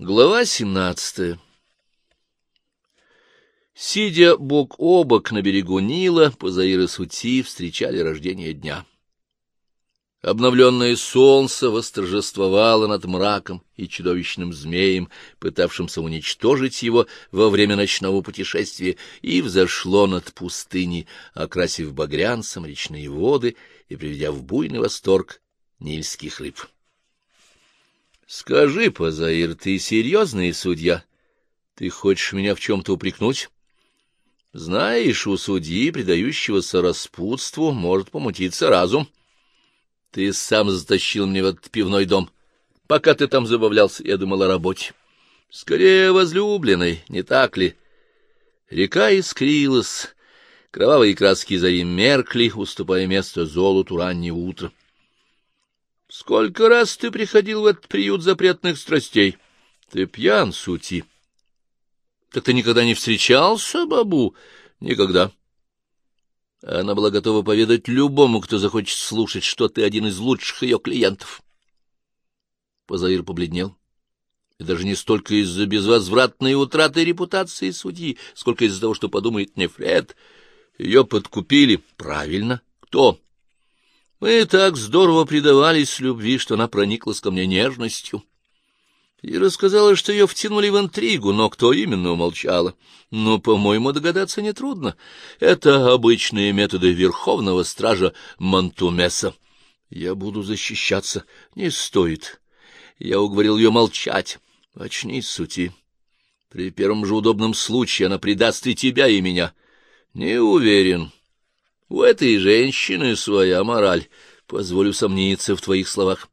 Глава семнадцатая Сидя бок о бок на берегу Нила, Пазаир Сути встречали рождение дня. Обновленное солнце восторжествовало над мраком и чудовищным змеем, пытавшимся уничтожить его во время ночного путешествия, и взошло над пустыней, окрасив багрянцем речные воды и приведя в буйный восторг нильских рыб. — Скажи, Пазаир, ты серьезный судья? Ты хочешь меня в чем-то упрекнуть? Знаешь, у судьи, предающегося распутству, может помутиться разум. Ты сам затащил меня в этот пивной дом. Пока ты там забавлялся, я думал о работе. Скорее, возлюбленной, не так ли? Река искрилась, кровавые краски зари меркли, уступая место золоту раннего утра. Сколько раз ты приходил в этот приют запретных страстей? Ты пьян, сути. Так ты никогда не встречался, бабу? Никогда. Она была готова поведать любому, кто захочет слушать, что ты один из лучших ее клиентов. Позаир побледнел. И даже не столько из-за безвозвратной утраты репутации судьи, сколько из-за того, что подумает Нефред. Ее подкупили. Правильно. Кто? Мы так здорово предавались любви, что она прониклась ко мне нежностью. И рассказала, что ее втянули в интригу, но кто именно умолчала. Но, по-моему, догадаться нетрудно. Это обычные методы верховного стража Монтумеса. Я буду защищаться. Не стоит. Я уговорил ее молчать. Очнись, сути. При первом же удобном случае она предаст и тебя, и меня. Не уверен. У этой женщины своя мораль. Позволю сомниться в твоих словах.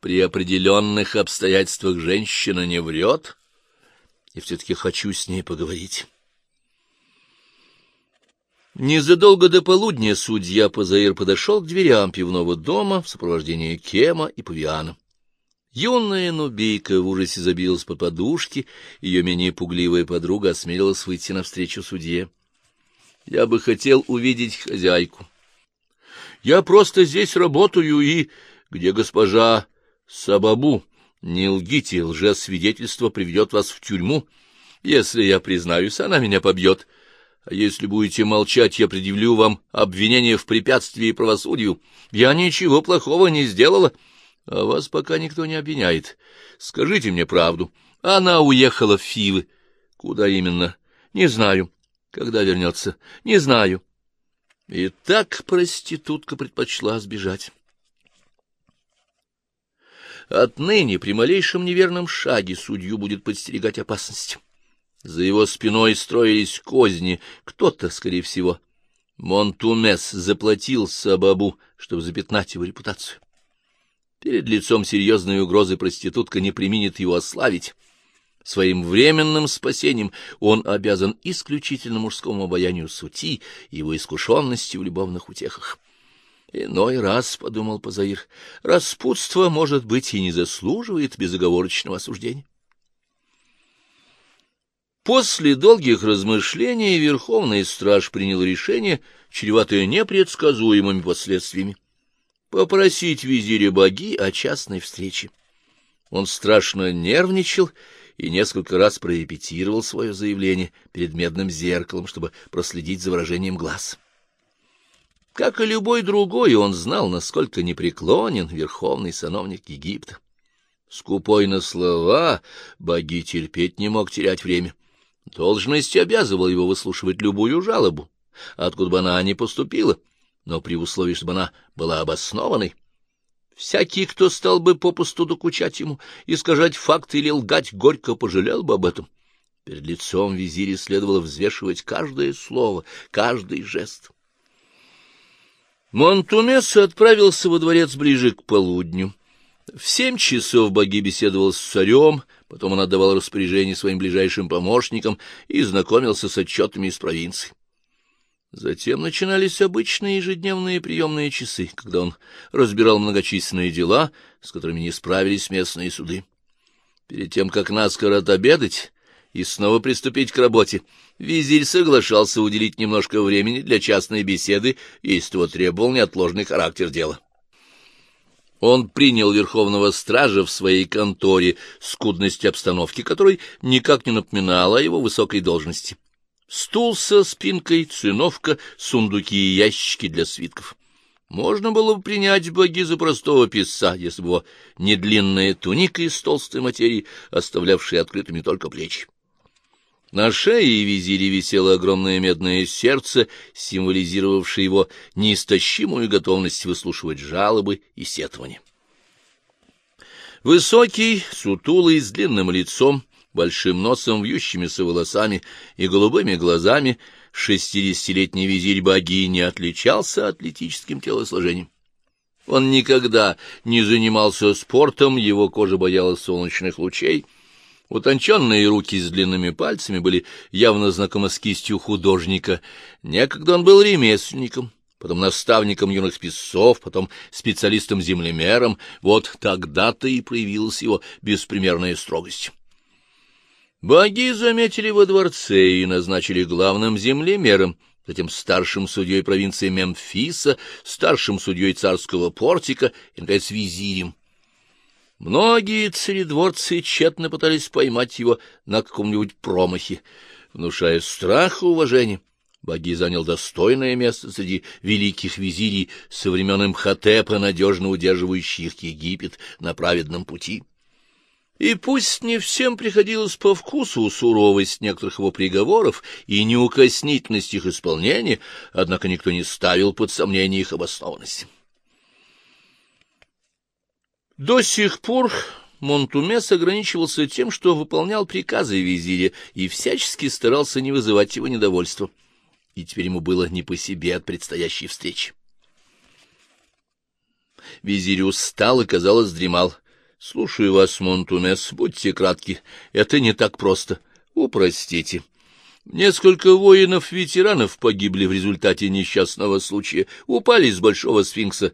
При определенных обстоятельствах женщина не врет, и все-таки хочу с ней поговорить. Незадолго до полудня судья Пазаир подошел к дверям пивного дома в сопровождении Кема и Павиана. Юная нубийка в ужасе забилась под подушки, ее менее пугливая подруга осмелилась выйти навстречу судье. Я бы хотел увидеть хозяйку. Я просто здесь работаю и... Где госпожа Сабабу? Не лгите, лжесвидетельство приведет вас в тюрьму. Если я признаюсь, она меня побьет. А если будете молчать, я предъявлю вам обвинение в препятствии правосудию. Я ничего плохого не сделала, а вас пока никто не обвиняет. Скажите мне правду. Она уехала в Фивы. Куда именно? Не знаю. Когда вернется? Не знаю. И так проститутка предпочла сбежать. Отныне при малейшем неверном шаге судью будет подстерегать опасность. За его спиной строились козни, кто-то, скорее всего. Монтумес заплатил Сабабу, чтобы запятнать его репутацию. Перед лицом серьезной угрозы проститутка не применит его ославить. Своим временным спасением он обязан исключительно мужскому обаянию сути и его искушенности в любовных утехах. Иной раз, — подумал Пазаир, — распутство, может быть, и не заслуживает безоговорочного осуждения. После долгих размышлений Верховный Страж принял решение, чреватое непредсказуемыми последствиями, попросить визиря Баги о частной встрече. Он страшно нервничал и несколько раз прорепетировал свое заявление перед медным зеркалом, чтобы проследить за выражением глаз. Как и любой другой, он знал, насколько непреклонен верховный сановник Египта. Скупой на слова, боги терпеть не мог терять время. Должность обязывала его выслушивать любую жалобу, откуда бы она ни поступила, но при условии, чтобы она была обоснованной. Всякий, кто стал бы попусту докучать ему, искажать факты или лгать, горько пожалел бы об этом. Перед лицом визиря следовало взвешивать каждое слово, каждый жест. Монтумес отправился во дворец ближе к полудню. В семь часов боги беседовал с царем, потом он отдавал распоряжение своим ближайшим помощникам и знакомился с отчетами из провинции. Затем начинались обычные ежедневные приемные часы, когда он разбирал многочисленные дела, с которыми не справились местные суды. Перед тем, как наскоро отобедать и снова приступить к работе, визирь соглашался уделить немножко времени для частной беседы, если того требовал неотложный характер дела. Он принял верховного стража в своей конторе, скудность обстановки которой никак не напоминала о его высокой должности. Стул со спинкой, циновка, сундуки и ящики для свитков. Можно было бы принять боги за простого писца, если бы не длинная туника из толстой материи, оставлявшая открытыми только плечи. На шее визири висело огромное медное сердце, символизировавшее его неистощимую готовность выслушивать жалобы и сетования. Высокий, сутулый, с длинным лицом, большим носом, вьющимися волосами и голубыми глазами, шестидесятилетний визирь богини отличался атлетическим телосложением. Он никогда не занимался спортом, его кожа боялась солнечных лучей — Утонченные руки с длинными пальцами были явно знакомы с кистью художника. Некогда он был ремесленником, потом наставником юных писцов, потом специалистом-землемером. Вот тогда-то и проявилась его беспримерная строгость. Боги заметили во дворце и назначили главным землемером, затем старшим судьей провинции Мемфиса, старшим судьей царского портика и, наконец, визирем. Многие царедворцы тщетно пытались поймать его на каком-нибудь промахе, внушая страх и уважение. Баги занял достойное место среди великих визирей со времен Имхотепа, надежно удерживающих Египет на праведном пути. И пусть не всем приходилось по вкусу суровость некоторых его приговоров и неукоснительность их исполнения, однако никто не ставил под сомнение их обоснованность. До сих пор Монтумес ограничивался тем, что выполнял приказы визиря и всячески старался не вызывать его недовольства. И теперь ему было не по себе от предстоящей встречи. Визирь устал и, казалось, дремал. — Слушаю вас, Монтумес, будьте кратки. Это не так просто. Упростите. Несколько воинов-ветеранов погибли в результате несчастного случая, упали с Большого Сфинкса.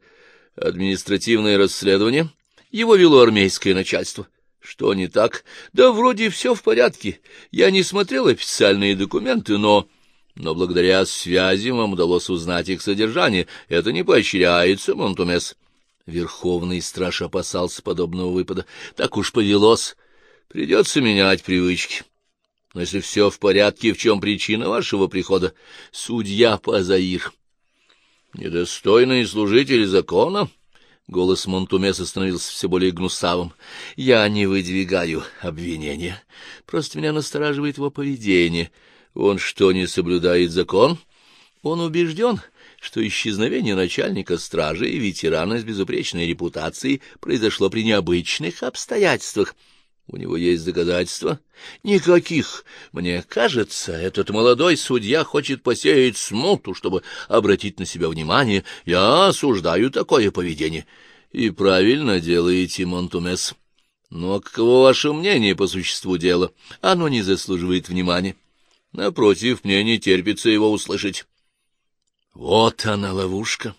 Административное расследование — его вело армейское начальство. Что не так? Да вроде все в порядке. Я не смотрел официальные документы, но... Но благодаря связям вам удалось узнать их содержание. Это не поощряется, Монтумес. Верховный страж опасался подобного выпада. Так уж повелось. Придется менять привычки. Но если все в порядке, в чем причина вашего прихода? Судья Пазаир. Недостойный служитель закона? — Голос Монтумеса становился все более гнусавым. «Я не выдвигаю обвинения. Просто меня настораживает его поведение. Он что, не соблюдает закон? Он убежден, что исчезновение начальника стражи и ветерана с безупречной репутацией произошло при необычных обстоятельствах». У него есть доказательства? Никаких. Мне кажется, этот молодой судья хочет посеять смуту, чтобы обратить на себя внимание. Я осуждаю такое поведение. И правильно делаете, Монтумес. Но каково ваше мнение по существу дела? Оно не заслуживает внимания. Напротив, мне не терпится его услышать. Вот она ловушка.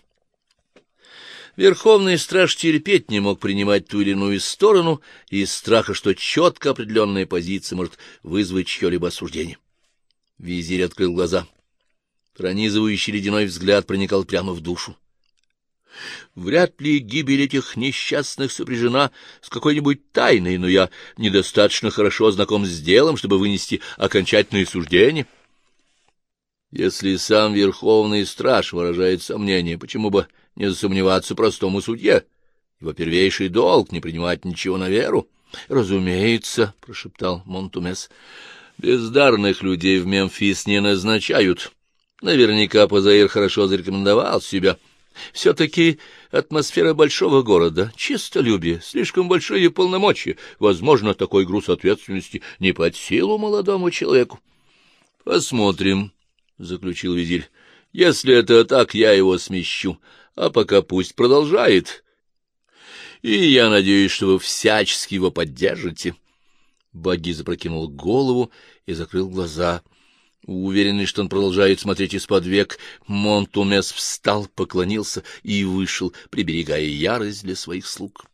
Верховный страж терпеть не мог принимать ту или иную сторону из страха, что четко определенная позиция может вызвать чье-либо осуждение. Визирь открыл глаза. Пронизывающий ледяной взгляд проникал прямо в душу. Вряд ли гибель этих несчастных сопряжена с какой-нибудь тайной, но я недостаточно хорошо знаком с делом, чтобы вынести окончательное суждение. Если сам Верховный Страж выражает сомнение, почему бы не засомневаться простому судье. Его первейший долг — не принимать ничего на веру. — Разумеется, — прошептал Монтумес, — бездарных людей в Мемфис не назначают. Наверняка Пазаир хорошо зарекомендовал себя. Все-таки атмосфера большого города, чистолюбие, слишком большие полномочия. Возможно, такой груз ответственности не под силу молодому человеку. — Посмотрим, — заключил визирь. — Если это так, я его смещу а пока пусть продолжает. И я надеюсь, что вы всячески его поддержите. Баги запрокинул голову и закрыл глаза. Уверенный, что он продолжает смотреть из-под век, Монтумес встал, поклонился и вышел, приберегая ярость для своих слуг.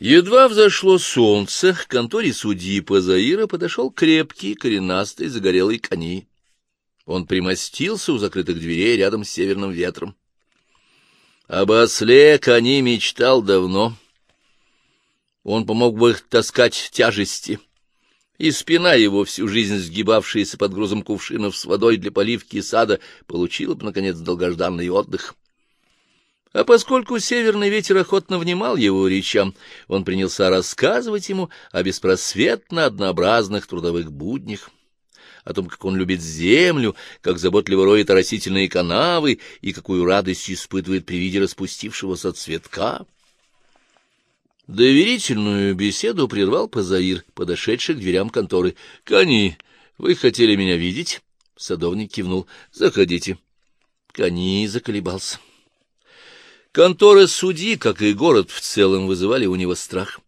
Едва взошло солнце, к конторе судьи Пазаира подошел крепкий, коренастый, загорелый коней. Он примостился у закрытых дверей рядом с северным ветром. Об осле Кони мечтал давно. Он помог бы таскать тяжести, и спина его, всю жизнь сгибавшаяся под грузом кувшинов с водой для поливки сада, получила бы, наконец, долгожданный отдых. А поскольку северный ветер охотно внимал его речам, он принялся рассказывать ему о беспросветно однообразных трудовых буднях о том, как он любит землю, как заботливо роет растительные канавы и какую радость испытывает при виде распустившегося цветка. Доверительную беседу прервал Пазаир, подошедший к дверям конторы. — Кани, вы хотели меня видеть? Садовник кивнул. — Заходите. Кани заколебался. Конторы судьи, как и город в целом, вызывали у него страх.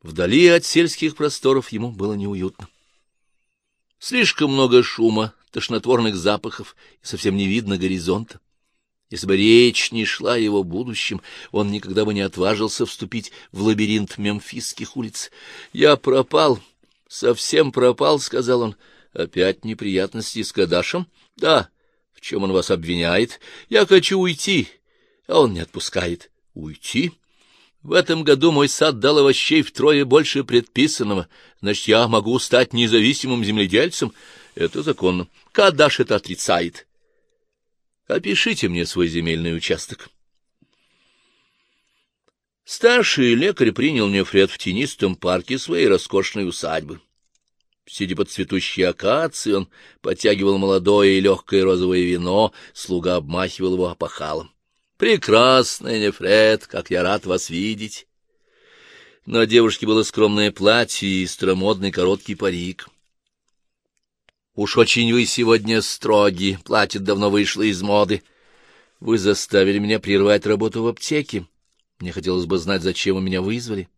Вдали от сельских просторов ему было неуютно. Слишком много шума, тошнотворных запахов, и совсем не видно горизонта. Если бы речь не шла о его будущем, он никогда бы не отважился вступить в лабиринт мемфисских улиц. «Я пропал, совсем пропал», — сказал он. «Опять неприятности с Кадашем?» «Да». «В чем он вас обвиняет?» «Я хочу уйти, а он не отпускает». «Уйти?» В этом году мой сад дал овощей втрое больше предписанного. Значит, я могу стать независимым земледельцем. Это законно. Кадаш это отрицает. Опишите мне свой земельный участок. Старший лекарь принял Нефред в тенистом парке своей роскошной усадьбы. Сидя под цветущей акацией, он подтягивал молодое и легкое розовое вино, слуга обмахивал его опахалом. Прекрасная Нефред, как я рад вас видеть. На девушке было скромное платье и старомодный короткий парик. Уж очень вы сегодня строги, платье давно вышло из моды. Вы заставили меня прервать работу в аптеке. Мне хотелось бы знать, зачем вы меня вызвали.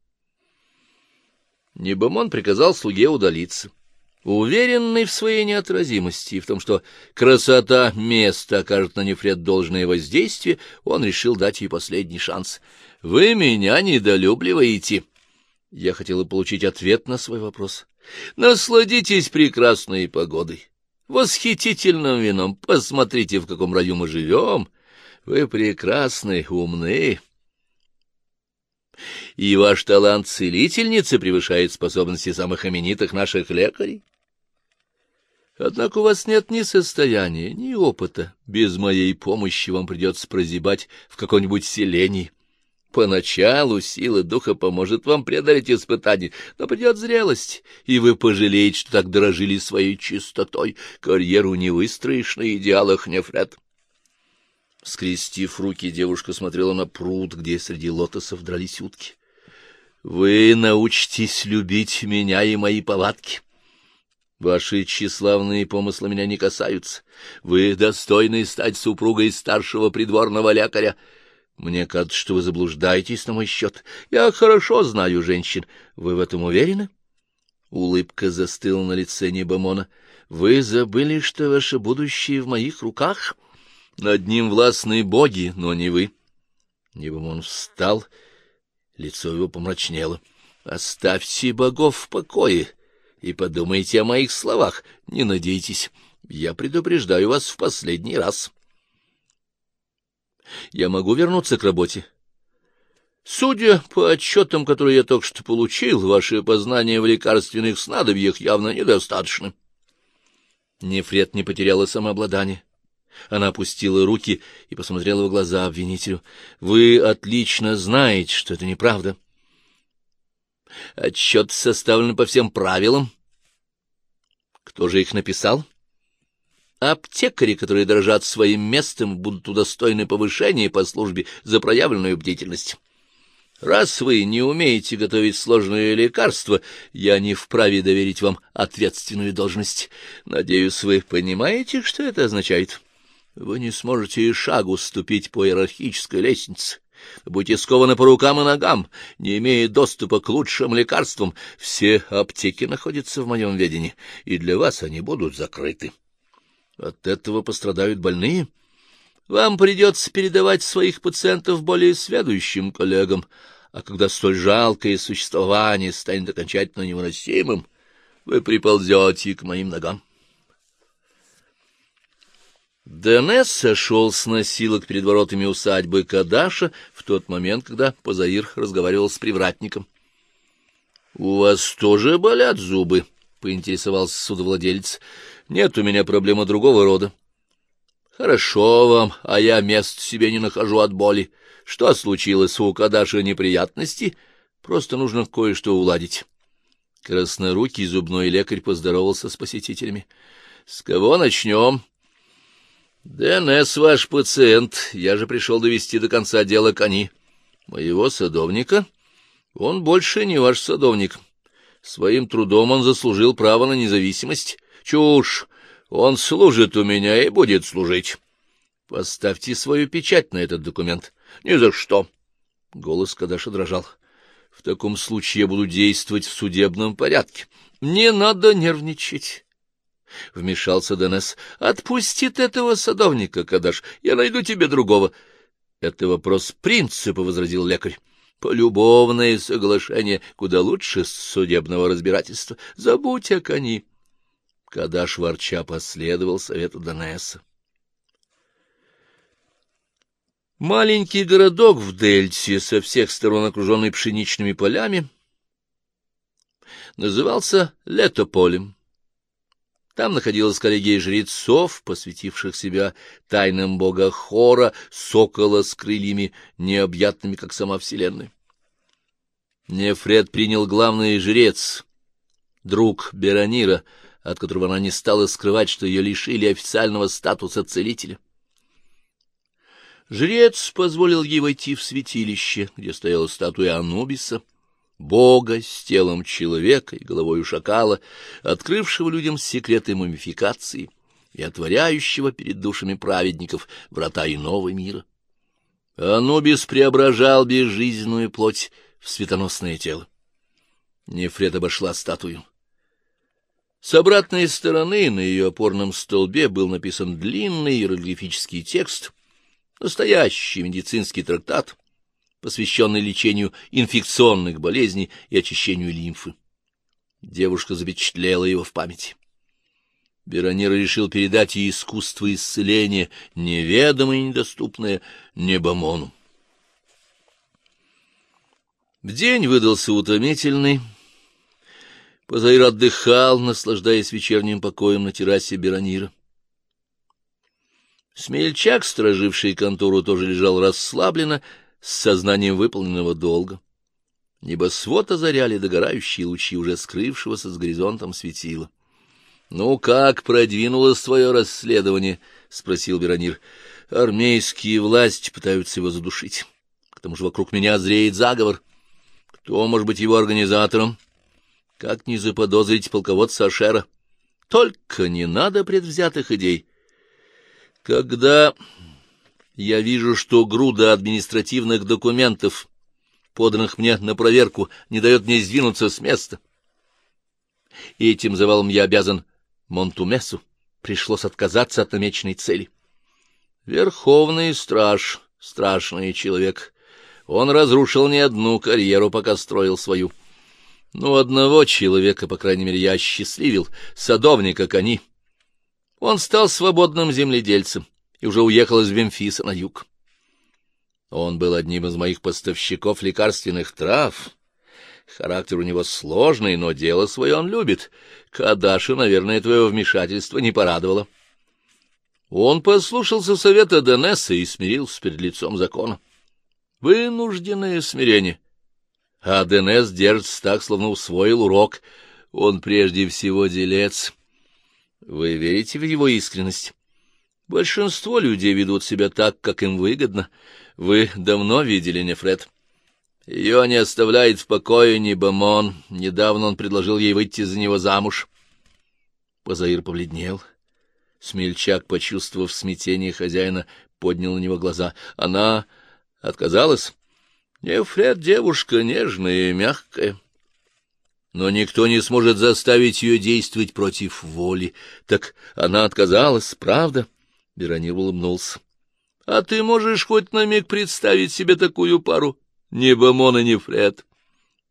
Небомон приказал слуге удалиться. Уверенный в своей неотразимости и в том, что красота места окажет на Нефред должное воздействие, он решил дать ей последний шанс. — Вы меня недолюбливаете. Я хотела получить ответ на свой вопрос. — Насладитесь прекрасной погодой, восхитительным вином. Посмотрите, в каком раю мы живем. Вы прекрасны, умны. И ваш талант целительницы превышает способности самых именитых наших лекарей. Однако у вас нет ни состояния, ни опыта. Без моей помощи вам придется прозябать в каком-нибудь селении. Поначалу сила духа поможет вам преодолеть испытания, но придет зрелость, и вы пожалеете, что так дорожили своей чистотой. Карьеру не выстроишь на идеалах, Нефред. Скрестив руки, девушка смотрела на пруд, где среди лотосов дрались утки. — Вы научитесь любить меня и мои повадки. — Ваши тщеславные помыслы меня не касаются. Вы достойны стать супругой старшего придворного лекаря. Мне кажется, что вы заблуждаетесь на мой счет. Я хорошо знаю женщин. Вы в этом уверены? Улыбка застыла на лице Небомона. Вы забыли, что ваше будущее в моих руках? Над ним властные боги, но не вы. Небомон встал, лицо его помрачнело. Оставьте богов в покое и подумайте о моих словах. Не надейтесь, я предупреждаю вас в последний раз. Я могу вернуться к работе. Судя по отчетам, которые я только что получил, ваши познания в лекарственных снадобьях явно недостаточны. Нефред не потеряла самообладание. Она опустила руки и посмотрела в глаза обвинителю. — Вы отлично знаете, что это неправда. — Отчет составлен по всем правилам. Кто же их написал? Аптекари, которые дорожат своим местом, будут удостоены повышения по службе за проявленную бдительность. Раз вы не умеете готовить сложные лекарства, я не вправе доверить вам ответственную должность. Надеюсь, вы понимаете, что это означает? Вы не сможете и шагу ступить по иерархической лестнице будете скованы по рукам и ногам, не имея доступа к лучшим лекарствам. Все аптеки находятся в моем ведении, и для вас они будут закрыты. От этого пострадают больные. Вам придется передавать своих пациентов более сведущим коллегам, а когда столь жалкое существование станет окончательно невыносимым, вы приползете к моим ногам. Денес сошел с носилок перед воротами усадьбы Кадаша в тот момент, когда Позаир разговаривал с привратником. — У вас тоже болят зубы? — поинтересовался судовладелец. — Нет у меня проблемы другого рода. — Хорошо вам, а я мест себе не нахожу от боли. Что случилось у Кадаша неприятности? Просто нужно кое-что уладить. Краснорукий зубной лекарь поздоровался с посетителями. — С кого начнем? — ДНС ваш пациент, я же пришел довести до конца дело кони. Моего садовника? Он больше не ваш садовник. Своим трудом он заслужил право на независимость. Чушь! Он служит у меня и будет служить. Поставьте свою печать на этот документ. Ни за что. Голос Кадаша дрожал. В таком случае я буду действовать в судебном порядке. Не надо нервничать. — вмешался Денес. — Отпустит этого садовника, Кадаш, я найду тебе другого. — Это вопрос принципа, — возразил лекарь. — Полюбовное соглашение куда лучше судебного разбирательства. Забудь о кони. Кадаш ворча последовал совету Денеса. Маленький городок в Дельте, со всех сторон окруженный пшеничными полями, назывался Летополем. Там находилась коллегия жрецов, посвятивших себя тайнам бога Хора, сокола с крыльями, необъятными, как сама Вселенная. Нефред принял главный жрец, друг Беронира, от которого она не стала скрывать, что ее лишили официального статуса целителя. Жрец позволил ей войти в святилище, где стояла статуя Анубиса, Бога с телом человека и головой шакала, открывшего людям секреты мумификации и отворяющего перед душами праведников врата иного мира. Анубис преображал безжизненную плоть в светоносное тело. Нефред обошла статую. С обратной стороны на ее опорном столбе был написан длинный иероглифический текст, настоящий медицинский трактат, посвященный лечению инфекционных болезней и очищению лимфы. Девушка запечатлела его в памяти. Беронир решил передать ей искусство исцеления, неведомое и недоступное Небомону. День выдался утомительный. Позаир отдыхал, наслаждаясь вечерним покоем на террасе Беронира. Смельчак, стороживший контору, тоже лежал расслабленно, с сознанием выполненного долга. Небосвод озаряли догорающие лучи уже скрывшегося с горизонтом светила. — Ну, как продвинулось твое расследование? — спросил Веронир. — Армейские власти пытаются его задушить. К тому же вокруг меня зреет заговор. Кто может быть его организатором? Как не заподозрить полководца Ашера? Только не надо предвзятых идей. Когда я вижу, что груда административных документов, поданных мне на проверку, не дает мне сдвинуться с места. И этим завалом я обязан Монтумесу. Пришлось отказаться от намеченной цели. Верховный страж, страшный человек. Он разрушил не одну карьеру, пока строил свою. Но одного человека, по крайней мере, я осчастливил, садовника Кони. Он стал свободным земледельцем и уже уехал из Вемфиса на юг. Он был одним из моих поставщиков лекарственных трав. Характер у него сложный, но дело свое он любит. Кадаша, наверное, твое вмешательство не порадовало. Он послушался совета Денесса и смирился перед лицом закона. Вынужденное смирение. А Денес держится так, словно усвоил урок. Он прежде всего делец. Вы верите в его искренность? Большинство людей ведут себя так, как им выгодно. Вы давно видели Нефред? Ее не оставляет в покое ни Бамон. Недавно он предложил ей выйти за него замуж. Позаир побледнел. Смельчак, почувствовав смятение хозяина, поднял на него глаза. Она отказалась. Нефред девушка нежная и мягкая. Но никто не сможет заставить ее действовать против воли. Так она отказалась, правда? — Беронир улыбнулся. — А ты можешь хоть на миг представить себе такую пару? Ни Бамон ни Фред.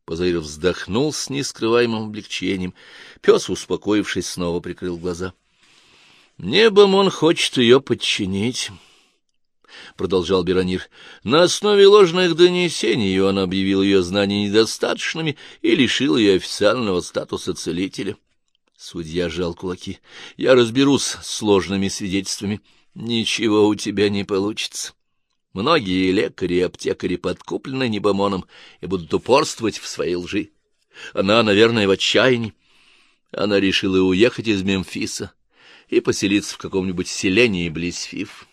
Позаир вздохнул с нескрываемым облегчением. Пес, успокоившись, снова прикрыл глаза. — Небом он хочет ее подчинить, — продолжал Беронир. На основе ложных донесений он объявил ее знания недостаточными и лишил ее официального статуса целителя. Судья жал кулаки. — Я разберусь с сложными свидетельствами. Ничего у тебя не получится. Многие лекари и аптекари подкуплены Небомоном и будут упорствовать в своей лжи. Она, наверное, в отчаянии. Она решила уехать из Мемфиса и поселиться в каком-нибудь селении близ Фиф.